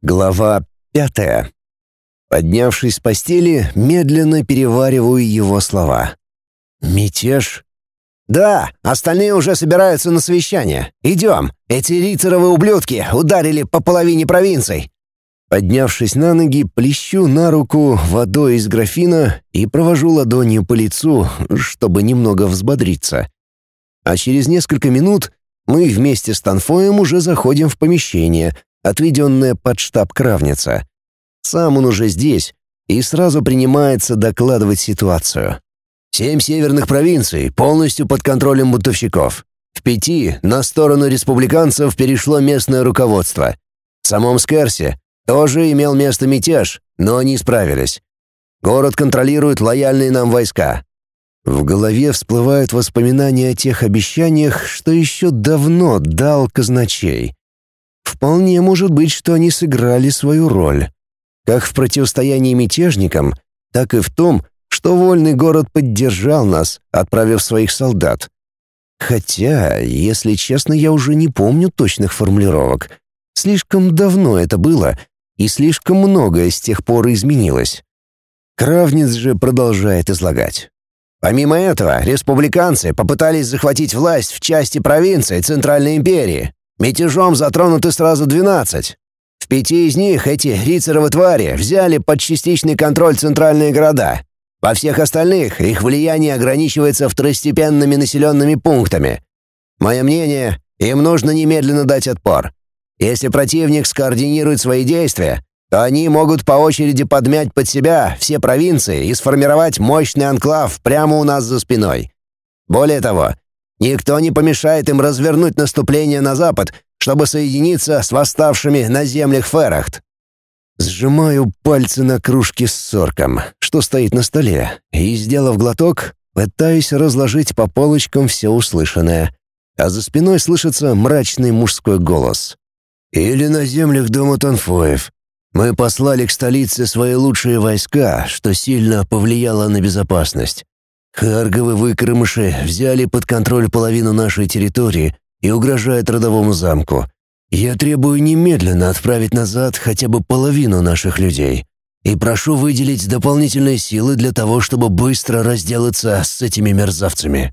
Глава пятая. Поднявшись с постели, медленно перевариваю его слова. «Мятеж?» «Да, остальные уже собираются на совещание. Идем. Эти рицаровые ублюдки ударили по половине провинций». Поднявшись на ноги, плещу на руку водой из графина и провожу ладонью по лицу, чтобы немного взбодриться. А через несколько минут мы вместе с Танфоем уже заходим в помещение, отведенное под штаб Кравница. Сам он уже здесь и сразу принимается докладывать ситуацию. Семь северных провинций полностью под контролем бунтовщиков. В пяти на сторону республиканцев перешло местное руководство. В самом Скерсе тоже имел место мятеж, но они справились. Город контролируют лояльные нам войска. В голове всплывают воспоминания о тех обещаниях, что еще давно дал казначей. Вполне может быть, что они сыграли свою роль. Как в противостоянии мятежникам, так и в том, что вольный город поддержал нас, отправив своих солдат. Хотя, если честно, я уже не помню точных формулировок. Слишком давно это было, и слишком многое с тех пор изменилось. Кравниц же продолжает излагать. Помимо этого, республиканцы попытались захватить власть в части провинции Центральной империи, Мятежом затронуты сразу 12. В пяти из них эти рицаровы твари взяли под частичный контроль центральные города. Во всех остальных их влияние ограничивается второстепенными населенными пунктами. Мое мнение, им нужно немедленно дать отпор. Если противник скоординирует свои действия, то они могут по очереди подмять под себя все провинции и сформировать мощный анклав прямо у нас за спиной. Более того, Никто не помешает им развернуть наступление на запад, чтобы соединиться с восставшими на землях Ферахт. Сжимаю пальцы на кружке с сорком, что стоит на столе, и, сделав глоток, пытаюсь разложить по полочкам все услышанное. А за спиной слышится мрачный мужской голос. «Или на землях дома Танфоев. Мы послали к столице свои лучшие войска, что сильно повлияло на безопасность. Харговы выкормыши взяли под контроль половину нашей территории и угрожают родовому замку. Я требую немедленно отправить назад хотя бы половину наших людей. И прошу выделить дополнительные силы для того, чтобы быстро разделаться с этими мерзавцами».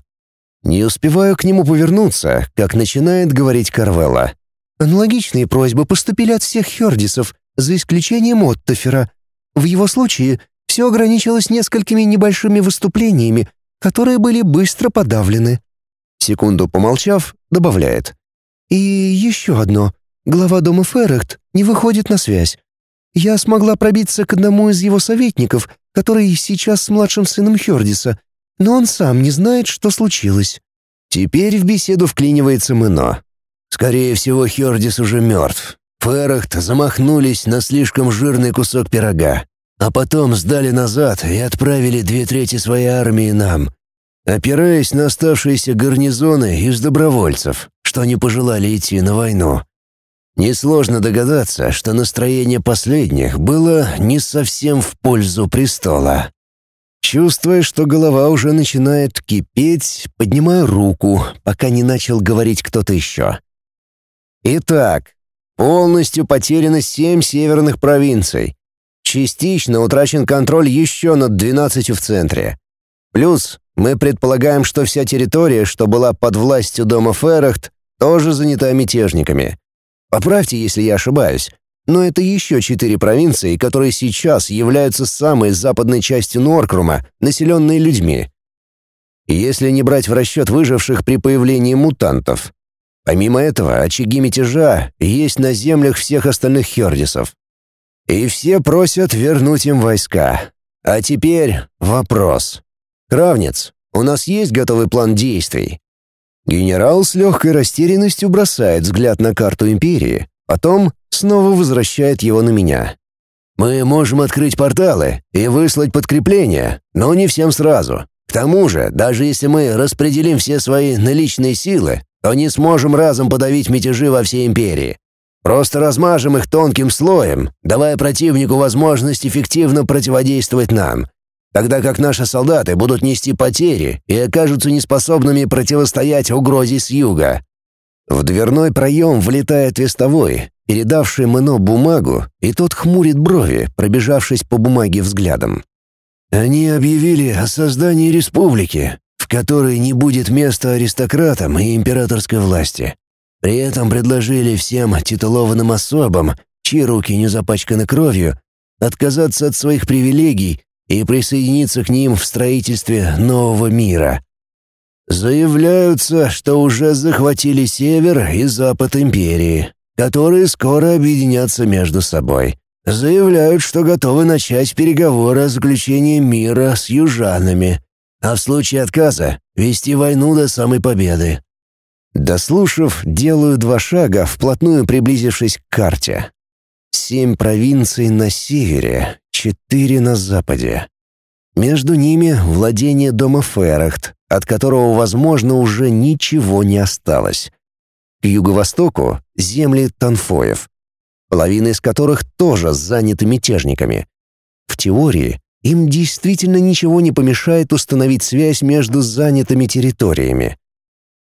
Не успеваю к нему повернуться, как начинает говорить Карвелла. Аналогичные просьбы поступили от всех Хердисов, за исключением Оттофера. В его случае все ограничилось несколькими небольшими выступлениями, которые были быстро подавлены. Секунду помолчав, добавляет. «И еще одно. Глава дома Феррехт не выходит на связь. Я смогла пробиться к одному из его советников, который сейчас с младшим сыном Хердиса, но он сам не знает, что случилось». Теперь в беседу вклинивается Мыно. «Скорее всего, Хердис уже мертв. Феррехт замахнулись на слишком жирный кусок пирога. А потом сдали назад и отправили две трети своей армии нам, опираясь на оставшиеся гарнизоны из добровольцев, что не пожелали идти на войну. Несложно догадаться, что настроение последних было не совсем в пользу престола. Чувствуя, что голова уже начинает кипеть, поднимаю руку, пока не начал говорить кто-то еще. Итак, полностью потеряно семь северных провинций, Частично утрачен контроль еще над 12 в центре. Плюс мы предполагаем, что вся территория, что была под властью дома Феррахт, тоже занята мятежниками. Поправьте, если я ошибаюсь, но это еще четыре провинции, которые сейчас являются самой западной частью Норкрума, населенной людьми. Если не брать в расчет выживших при появлении мутантов. Помимо этого, очаги мятежа есть на землях всех остальных хердисов. И все просят вернуть им войска. А теперь вопрос. Кравнец, у нас есть готовый план действий? Генерал с легкой растерянностью бросает взгляд на карту Империи, потом снова возвращает его на меня. Мы можем открыть порталы и выслать подкрепления, но не всем сразу. К тому же, даже если мы распределим все свои наличные силы, то не сможем разом подавить мятежи во всей Империи. Просто размажем их тонким слоем, давая противнику возможность эффективно противодействовать нам, тогда как наши солдаты будут нести потери и окажутся неспособными противостоять угрозе с юга. В дверной проем влетает вестовой, передавший Мэно бумагу, и тот хмурит брови, пробежавшись по бумаге взглядом. Они объявили о создании республики, в которой не будет места аристократам и императорской власти. При этом предложили всем титулованным особам, чьи руки не запачканы кровью, отказаться от своих привилегий и присоединиться к ним в строительстве нового мира. Заявляются, что уже захватили север и запад империи, которые скоро объединятся между собой. Заявляют, что готовы начать переговоры о заключении мира с южанами, а в случае отказа вести войну до самой победы. Дослушав, делаю два шага, вплотную приблизившись к карте. Семь провинций на севере, четыре на западе. Между ними владение дома Ферахт, от которого, возможно, уже ничего не осталось. К юго-востоку — земли Танфоев, половина из которых тоже заняты мятежниками. В теории им действительно ничего не помешает установить связь между занятыми территориями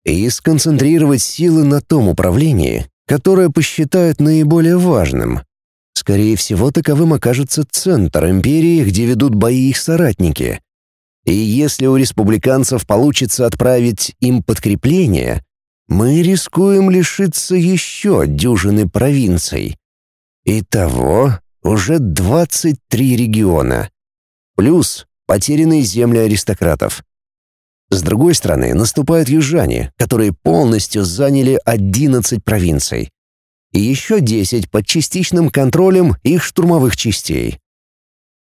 и сконцентрировать силы на том управлении, которое посчитают наиболее важным. Скорее всего, таковым окажется центр империи, где ведут бои их соратники. И если у республиканцев получится отправить им подкрепление, мы рискуем лишиться еще дюжины провинций. Итого уже 23 региона. Плюс потерянные земли аристократов. С другой стороны, наступают южане, которые полностью заняли 11 провинций и еще 10 под частичным контролем их штурмовых частей.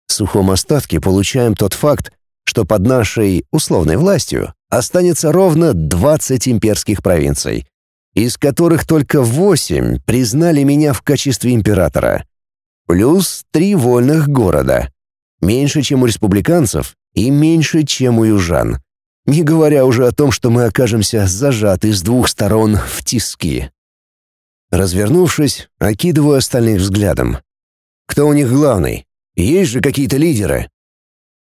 В сухом остатке получаем тот факт, что под нашей условной властью останется ровно 20 имперских провинций, из которых только 8 признали меня в качестве императора. Плюс три вольных города. Меньше, чем у республиканцев, и меньше, чем у южан. Не говоря уже о том, что мы окажемся зажаты с двух сторон в тиски. Развернувшись, окидываю остальных взглядом. Кто у них главный? Есть же какие-то лидеры?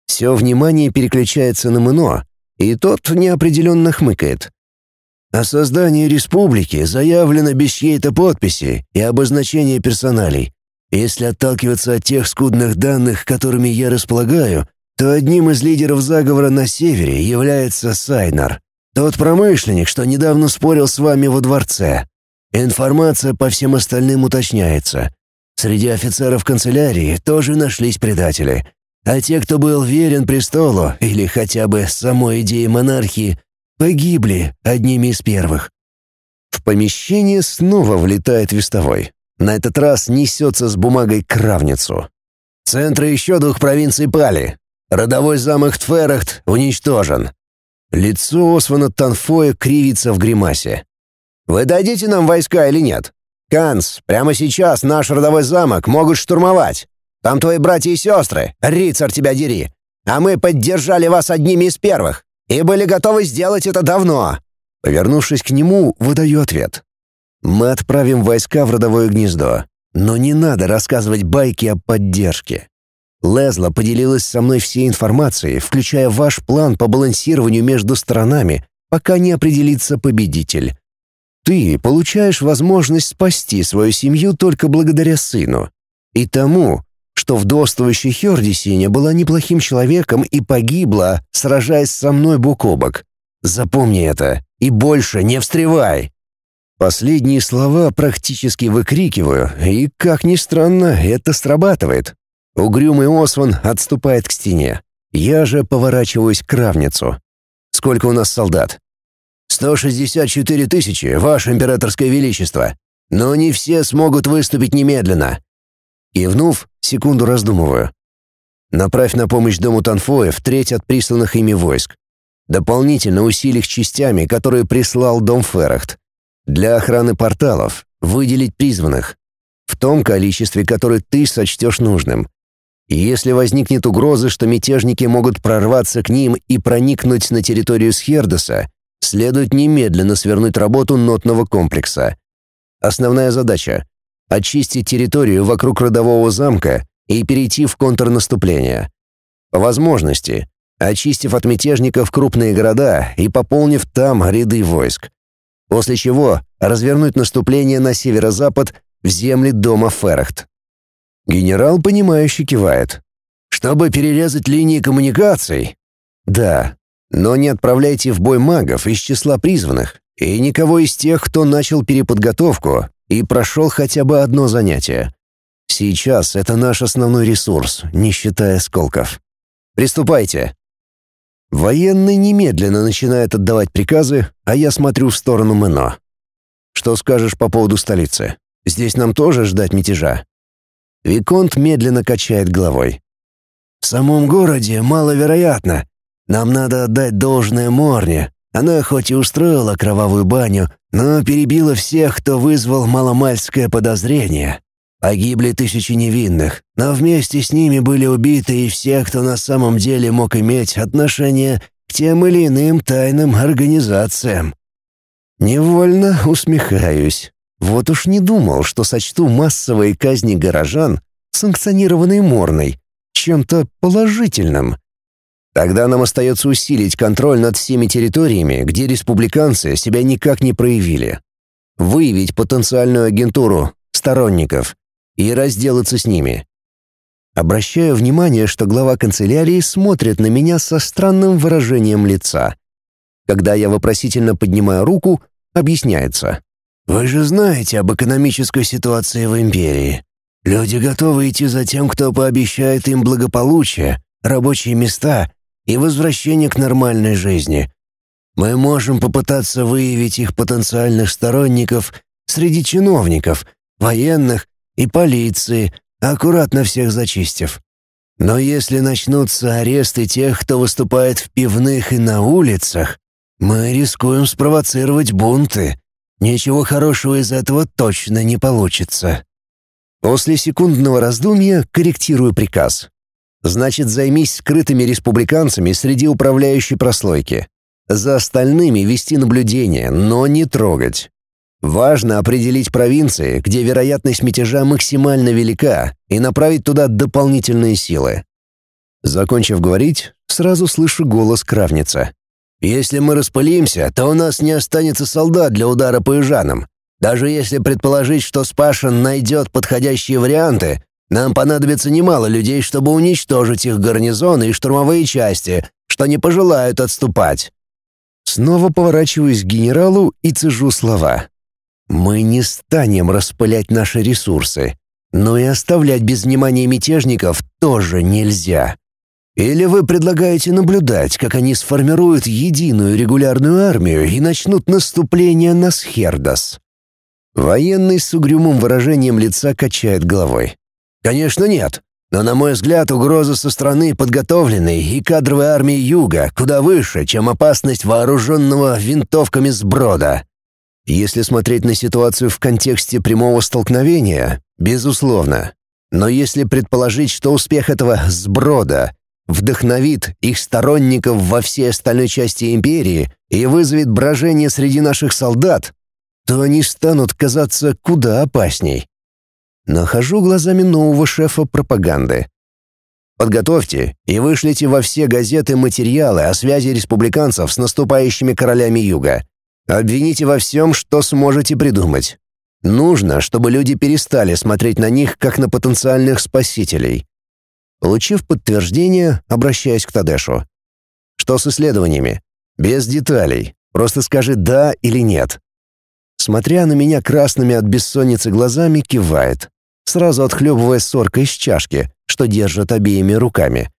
Все внимание переключается на Мно, и тот неопределенно хмыкает. О создании республики заявлено без чьей-то подписи и обозначения персоналей. Если отталкиваться от тех скудных данных, которыми я располагаю, то одним из лидеров заговора на севере является Сайнар, тот промышленник, что недавно спорил с вами во дворце. Информация по всем остальным уточняется. Среди офицеров канцелярии тоже нашлись предатели. А те, кто был верен престолу или хотя бы самой идее монархии, погибли одними из первых. В помещение снова влетает вестовой. На этот раз несется с бумагой кравницу. Центры еще двух провинций пали. Родовой замок Тферахт уничтожен. Лицо Освана Танфоя кривится в гримасе. Вы дадите нам войска или нет? Канс, прямо сейчас наш родовой замок могут штурмовать. Там твои братья и сестры, рицарь тебя дери. А мы поддержали вас одними из первых и были готовы сделать это давно». Повернувшись к нему, выдаю ответ. «Мы отправим войска в родовое гнездо, но не надо рассказывать байки о поддержке. Лезла поделилась со мной всей информацией, включая ваш план по балансированию между сторонами, пока не определится победитель. Ты получаешь возможность спасти свою семью только благодаря сыну. И тому, что вдовствующая Хердисиня была неплохим человеком и погибла, сражаясь со мной бок о бок. Запомни это и больше не встревай. Последние слова практически выкрикиваю, и, как ни странно, это срабатывает. Угрюмый Осван отступает к стене. Я же поворачиваюсь к равницу. Сколько у нас солдат? «164 тысячи, ваше императорское величество. Но не все смогут выступить немедленно». Кивнув, секунду раздумываю. «Направь на помощь дому Танфоев треть от присланных ими войск. Дополнительно усиль их частями, которые прислал дом Ферахт. Для охраны порталов выделить призванных. В том количестве, которое ты сочтешь нужным. Если возникнет угроза, что мятежники могут прорваться к ним и проникнуть на территорию Схердоса, следует немедленно свернуть работу нотного комплекса. Основная задача — очистить территорию вокруг родового замка и перейти в контрнаступление. По возможности, очистив от мятежников крупные города и пополнив там ряды войск. После чего развернуть наступление на северо-запад в земли дома Ферахт. Генерал, понимающе кивает. «Чтобы перерезать линии коммуникаций?» «Да, но не отправляйте в бой магов из числа призванных и никого из тех, кто начал переподготовку и прошел хотя бы одно занятие. Сейчас это наш основной ресурс, не считая сколков. Приступайте!» Военный немедленно начинает отдавать приказы, а я смотрю в сторону Мэно. «Что скажешь по поводу столицы? Здесь нам тоже ждать мятежа?» Виконт медленно качает головой. «В самом городе маловероятно. Нам надо отдать должное Морне. Она хоть и устроила кровавую баню, но перебила всех, кто вызвал маломальское подозрение. Погибли тысячи невинных, но вместе с ними были убиты и все, кто на самом деле мог иметь отношение к тем или иным тайным организациям. Невольно усмехаюсь. Вот уж не думал, что сочту массовые казни горожан, санкционированные Морной, чем-то положительным. Тогда нам остается усилить контроль над всеми территориями, где республиканцы себя никак не проявили. Выявить потенциальную агентуру, сторонников, и разделаться с ними. Обращаю внимание, что глава канцелярии смотрит на меня со странным выражением лица. Когда я вопросительно поднимаю руку, объясняется. «Вы же знаете об экономической ситуации в империи. Люди готовы идти за тем, кто пообещает им благополучие, рабочие места и возвращение к нормальной жизни. Мы можем попытаться выявить их потенциальных сторонников среди чиновников, военных и полиции, аккуратно всех зачистив. Но если начнутся аресты тех, кто выступает в пивных и на улицах, мы рискуем спровоцировать бунты. Ничего хорошего из этого точно не получится. После секундного раздумья корректирую приказ. Значит, займись скрытыми республиканцами среди управляющей прослойки. За остальными вести наблюдение, но не трогать. Важно определить провинции, где вероятность мятежа максимально велика, и направить туда дополнительные силы. Закончив говорить, сразу слышу голос Кравница. «Если мы распылимся, то у нас не останется солдат для удара по южанам. Даже если предположить, что Спашин найдет подходящие варианты, нам понадобится немало людей, чтобы уничтожить их гарнизоны и штурмовые части, что не пожелают отступать». Снова поворачиваюсь к генералу и цежу слова. Мы не станем распылять наши ресурсы, но и оставлять без внимания мятежников тоже нельзя. Или вы предлагаете наблюдать, как они сформируют единую регулярную армию и начнут наступление на Схердас? Военный с угрюмым выражением лица качает головой. Конечно, нет. Но, на мой взгляд, угроза со стороны подготовленной и кадровой армии Юга куда выше, чем опасность вооруженного винтовками сброда. Если смотреть на ситуацию в контексте прямого столкновения, безусловно. Но если предположить, что успех этого сброда вдохновит их сторонников во всей остальной части империи и вызовет брожение среди наших солдат, то они станут казаться куда опасней. Нахожу глазами нового шефа пропаганды. Подготовьте и вышлите во все газеты материалы о связи республиканцев с наступающими королями Юга. Обвините во всем, что сможете придумать. Нужно, чтобы люди перестали смотреть на них, как на потенциальных спасителей. Получив подтверждение, обращаюсь к Тадешу. Что с исследованиями? Без деталей. Просто скажи «да» или «нет». Смотря на меня красными от бессонницы глазами, кивает, сразу отхлебывая сорка из чашки, что держит обеими руками.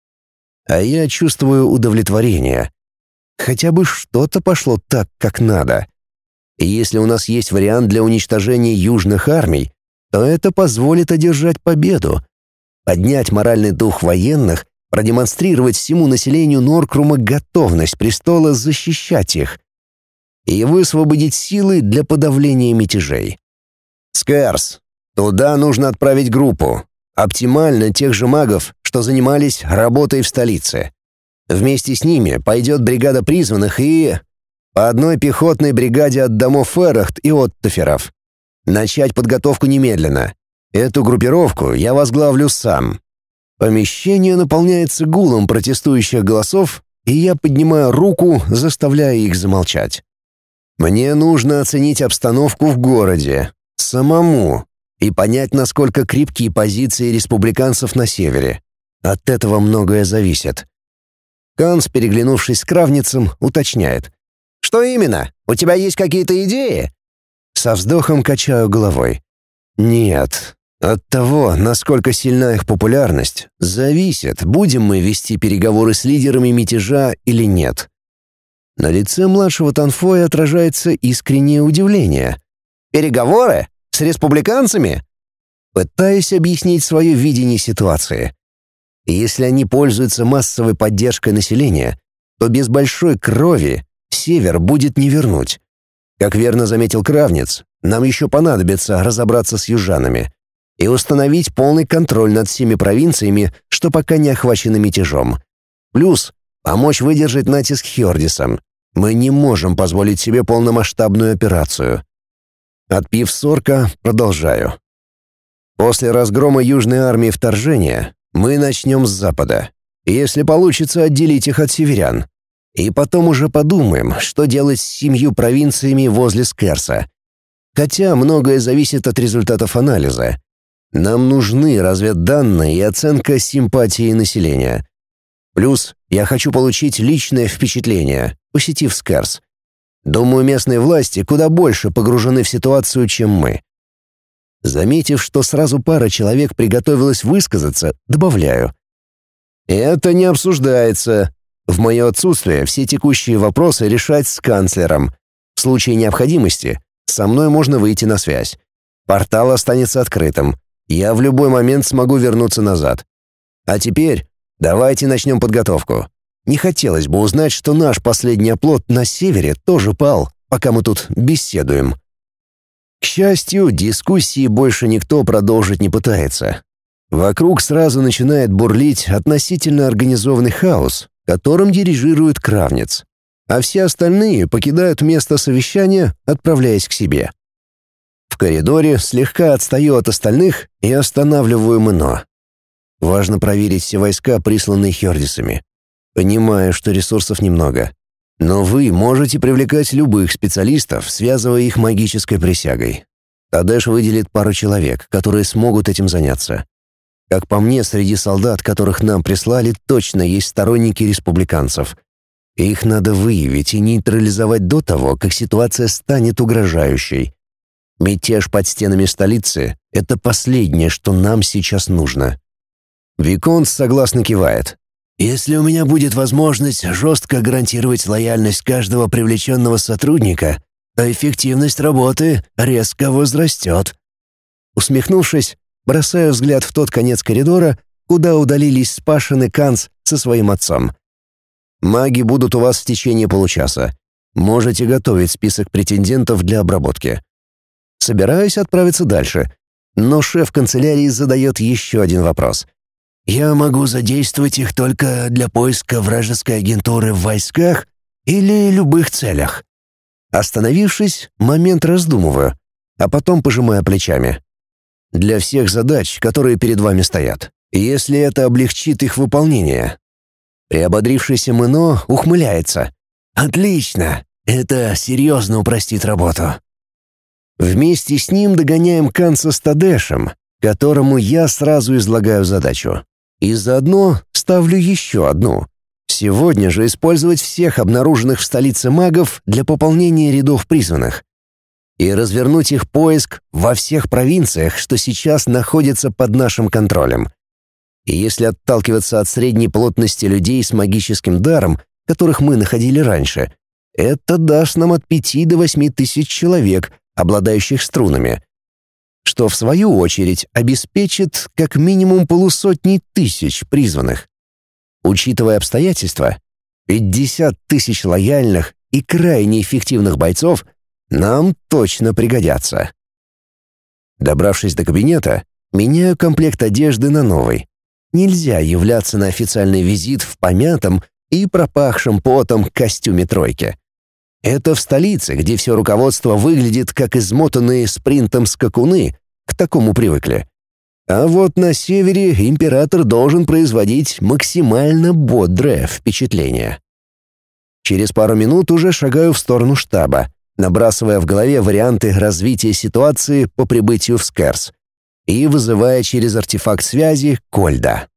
А я чувствую удовлетворение. Хотя бы что-то пошло так, как надо. И если у нас есть вариант для уничтожения южных армий, то это позволит одержать победу, поднять моральный дух военных, продемонстрировать всему населению Норкрума готовность престола защищать их и высвободить силы для подавления мятежей. Скэрс, туда нужно отправить группу, оптимально тех же магов, что занимались работой в столице. Вместе с ними пойдет бригада призванных и... По одной пехотной бригаде от домов Феррахт и Оттоферов. Начать подготовку немедленно. Эту группировку я возглавлю сам. Помещение наполняется гулом протестующих голосов, и я поднимаю руку, заставляя их замолчать. Мне нужно оценить обстановку в городе, самому, и понять, насколько крепкие позиции республиканцев на севере. От этого многое зависит. Канс, переглянувшись с Кравницем, уточняет. «Что именно? У тебя есть какие-то идеи?» Со вздохом качаю головой. «Нет. От того, насколько сильна их популярность, зависит, будем мы вести переговоры с лидерами мятежа или нет». На лице младшего Танфоя отражается искреннее удивление. «Переговоры? С республиканцами?» Пытаюсь объяснить свое видение ситуации. Если они пользуются массовой поддержкой населения, то без большой крови север будет не вернуть. Как верно заметил Кравнец, нам еще понадобится разобраться с южанами и установить полный контроль над всеми провинциями, что пока не охвачены мятежом. Плюс помочь выдержать натиск Хьордисом. Мы не можем позволить себе полномасштабную операцию. Отпив сорка, продолжаю. После разгрома Южной армии вторжения мы начнем с запада, если получится отделить их от северян. И потом уже подумаем, что делать с семью провинциями возле Скерса. Хотя многое зависит от результатов анализа. Нам нужны разведданные и оценка симпатии населения. Плюс я хочу получить личное впечатление, посетив Скерс. Думаю, местные власти куда больше погружены в ситуацию, чем мы. Заметив, что сразу пара человек приготовилась высказаться, добавляю. «Это не обсуждается. В мое отсутствие все текущие вопросы решать с канцлером. В случае необходимости со мной можно выйти на связь. Портал останется открытым. Я в любой момент смогу вернуться назад. А теперь давайте начнем подготовку. Не хотелось бы узнать, что наш последний оплот на севере тоже пал, пока мы тут беседуем». К счастью, дискуссии больше никто продолжить не пытается. Вокруг сразу начинает бурлить относительно организованный хаос, которым дирижирует Кравнец, а все остальные покидают место совещания, отправляясь к себе. В коридоре слегка отстаю от остальных и останавливаю Мно. Важно проверить все войска, присланные Хердисами. Понимаю, что ресурсов немного. Но вы можете привлекать любых специалистов, связывая их магической присягой. Тадеш выделит пару человек, которые смогут этим заняться. Как по мне, среди солдат, которых нам прислали, точно есть сторонники республиканцев. их надо выявить и нейтрализовать до того, как ситуация станет угрожающей. Мятеж под стенами столицы — это последнее, что нам сейчас нужно. Виконт согласно кивает. Если у меня будет возможность жестко гарантировать лояльность каждого привлеченного сотрудника, то эффективность работы резко возрастет. Усмехнувшись, бросаю взгляд в тот конец коридора, куда удалились Спашин и Канц со своим отцом. «Маги будут у вас в течение получаса. Можете готовить список претендентов для обработки». Собираюсь отправиться дальше, но шеф канцелярии задает еще один вопрос — я могу задействовать их только для поиска вражеской агентуры в войсках или любых целях. Остановившись, момент раздумываю, а потом пожимаю плечами. Для всех задач, которые перед вами стоят, если это облегчит их выполнение. Приободрившийся Мыно ухмыляется. «Отлично! Это серьезно упростит работу». Вместе с ним догоняем Канца с Тадешем, которому я сразу излагаю задачу. И заодно ставлю еще одну. Сегодня же использовать всех обнаруженных в столице магов для пополнения рядов призванных. И развернуть их поиск во всех провинциях, что сейчас находятся под нашим контролем. И если отталкиваться от средней плотности людей с магическим даром, которых мы находили раньше, это даст нам от пяти до восьми тысяч человек, обладающих струнами что в свою очередь обеспечит как минимум полусотни тысяч призванных. Учитывая обстоятельства, 50 тысяч лояльных и крайне эффективных бойцов нам точно пригодятся. Добравшись до кабинета, меняю комплект одежды на новый. Нельзя являться на официальный визит в помятом и пропахшем потом костюме тройки. Это в столице, где все руководство выглядит как измотанные спринтом скакуны, к такому привыкли. А вот на севере император должен производить максимально бодрое впечатление. Через пару минут уже шагаю в сторону штаба, набрасывая в голове варианты развития ситуации по прибытию в Скерс и вызывая через артефакт связи Кольда.